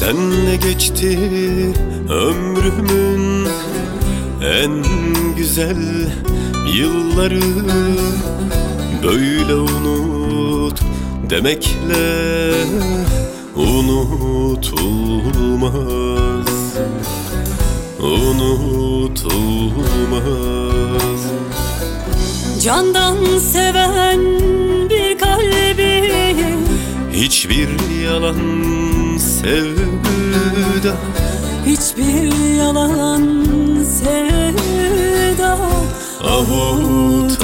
Senle geçti ömrümün en güzel yılları. Böyle unut demekle unutulmaz. Unutulmaz. Candan seven sevda. Hiçbir yalan sevda. Avutamaz.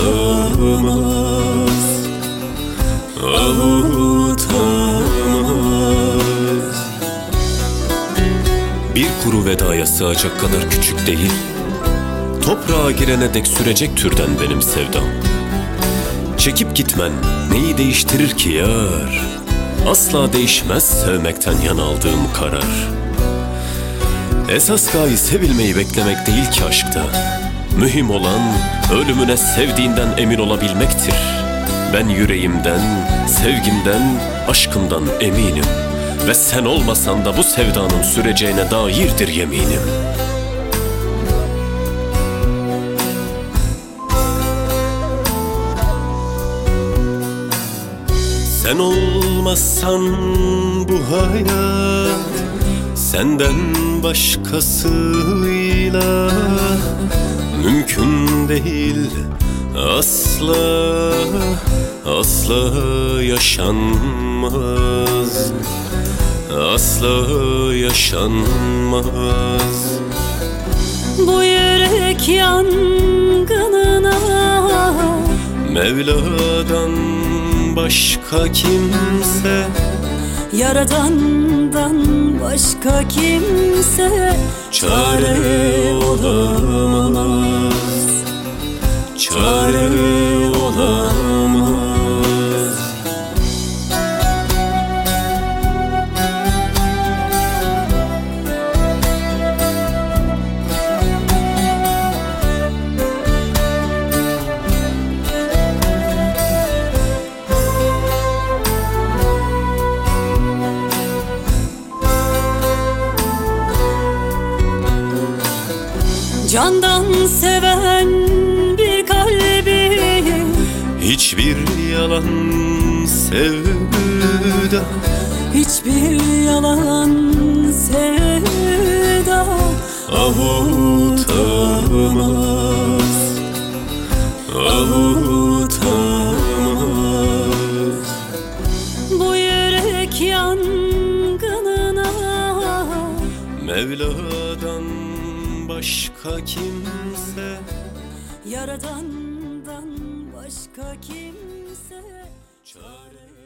Avutamaz. Bir kuru vedaya sığacak kadar küçük değil. Toprağa girene dek sürecek türden benim sevdam. Çekip gitmen neyi değiştirir ki yar Asla değişmez sevmekten yan aldığım karar. Esas gaye sevilmeyi beklemek değil ki aşkta. Mühim olan ölümüne sevdiğinden emin olabilmektir. Ben yüreğimden, sevgimden, aşkımdan eminim. Ve sen olmasan da bu sevdanın süreceğine dairdir yeminim Sen olmazsan bu hayat Senden başkasıyla Mümkün değil. Asla Asla yaşanmaz. Asla yaşanmaz. Bu yürek yangınına Mevla'dan başka kimse. Yaradandan başka kimse Çare olamaz. Çare Candan seven bir kalbi. Hiçbir yalan sevda. Hiçbir yalan sevda. Avutamaz. Avutamaz. Bu yürek yangınına Mevla'dan başka kimse. Yaradandan başka kimse Çare